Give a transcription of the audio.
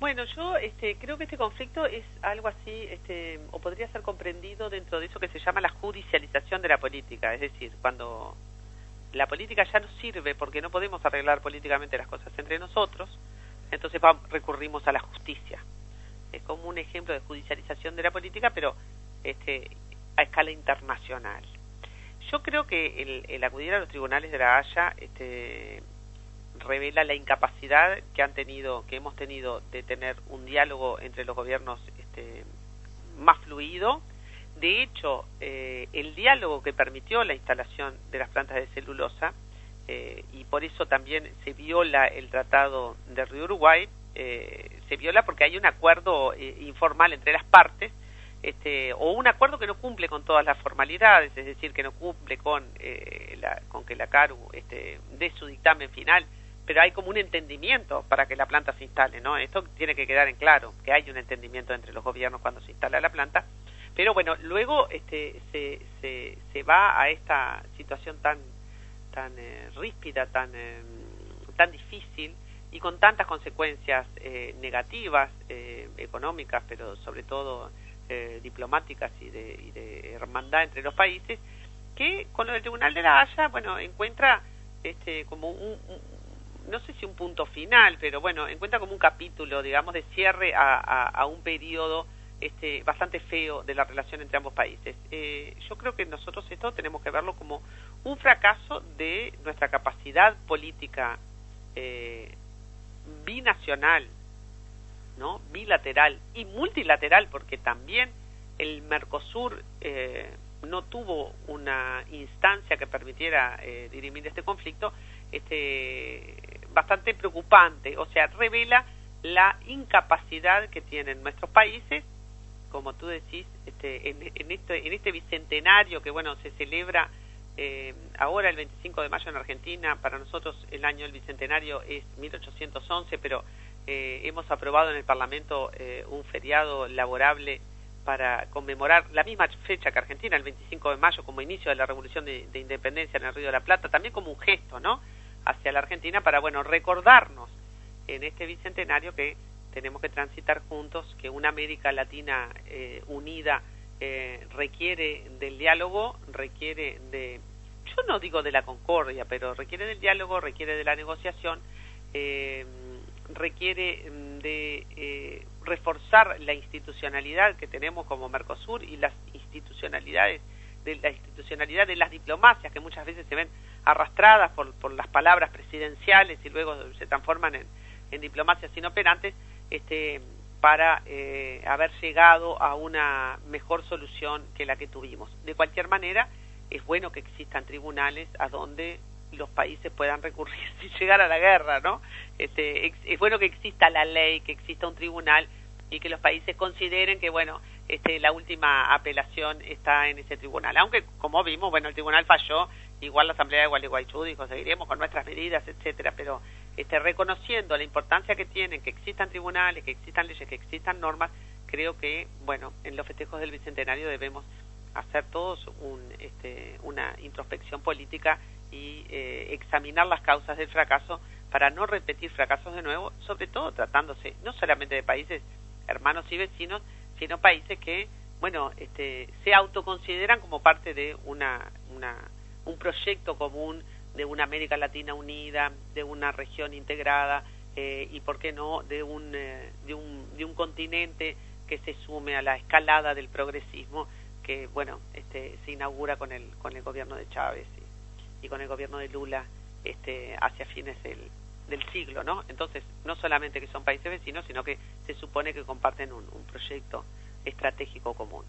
Bueno, yo este, creo que este conflicto es algo así, este, o podría ser comprendido dentro de eso que se llama la judicialización de la política, es decir, cuando la política ya no sirve porque no podemos arreglar políticamente las cosas entre nosotros, entonces recurrimos a la justicia. Es como un ejemplo de judicialización de la política, pero este, a escala internacional. Yo creo que el, el acudir a los tribunales de la Haya este, revela la incapacidad que han tenido, que hemos tenido de tener un diálogo entre los gobiernos este, más fluido. De hecho, eh, el diálogo que permitió la instalación de las plantas de celulosa, eh, y por eso también se viola el Tratado de Río Uruguay, eh, se viola porque hay un acuerdo informal entre las partes, este, o un acuerdo que no cumple con todas las formalidades, es decir, que no cumple con, la, con que la CARU este, dé su dictamen final pero hay como un entendimiento para que la planta se instale, ¿no? Esto tiene que quedar en claro, que hay un entendimiento entre los gobiernos cuando se instala la planta, pero bueno, luego este, se, se, va a esta situación tan, tan eh, ríspida, tan, eh, tan difícil y con tantas consecuencias eh, negativas, económicas, pero sobre todo diplomáticas y de, y de hermandad entre los países, que con del Tribunal de la Haya, bueno, encuentra este, como un, no sé si un punto final, pero bueno, encuentra como un capítulo, digamos, de cierre a, un periodo este, bastante feo de la relación entre ambos países. Eh, yo creo que nosotros esto tenemos que verlo como un fracaso de nuestra capacidad política eh, binacional, ¿no? bilateral y multilateral, porque también el Mercosur eh, no tuvo una instancia que permitiera dirimir este conflicto, este, bastante preocupante, o sea, revela la incapacidad que tienen nuestros países, como tú decís, este, en, este, en este bicentenario que, bueno, se celebra eh, ahora el 25 de mayo en Argentina, para nosotros el año del bicentenario es 1811, pero eh, hemos aprobado en el Parlamento eh, un feriado laborable para conmemorar la misma fecha que Argentina, el 25 de mayo, como inicio de la Revolución de Independencia en el Río de la Plata, también como un gesto, ¿no? Hacia la Argentina para, bueno, recordarnos en este bicentenario que tenemos que transitar juntos, que una América Latina eh, unida eh, requiere del diálogo, requiere de, yo no digo de la concordia, pero requiere del diálogo, requiere de la negociación, eh, requiere de reforzar la institucionalidad que tenemos como Mercosur y las institucionalidades de la institucionalidad de las diplomacias que muchas veces se ven arrastradas por, por las palabras presidenciales y luego se transforman en, en diplomacias inoperantes, este, para eh, haber llegado a una mejor solución que la que tuvimos. De cualquier manera, es bueno que existan tribunales a donde los países puedan recurrir sin llegar a la guerra, ¿no? Este, es bueno que exista la ley, que exista un tribunal y que los países consideren que, bueno, este, la última apelación está en ese tribunal. Aunque, como vimos, bueno, el tribunal falló igual la Asamblea de Gualeguaychú dijo, seguiremos con nuestras medidas, etcétera, pero este, reconociendo la importancia que tienen, que existan tribunales, que existan leyes, que existan normas, creo que, bueno, en los festejos del Bicentenario debemos hacer todos un, este, una introspección política y eh, examinar las causas del fracaso para no repetir fracasos de nuevo, sobre todo tratándose no solamente de países hermanos y vecinos, sino países que, bueno, este, se autoconsideran como parte de una, una un proyecto común de una América Latina unida, de una región integrada eh, y, ¿por qué no?, de un, eh, de, un, de un continente que se sume a la escalada del progresismo que, bueno, este, se inaugura con el, con el gobierno de Chávez y, con el gobierno de Lula este, hacia fines del, del siglo, ¿no? Entonces, no solamente que son países vecinos, sino que se supone que comparten un, un proyecto estratégico común.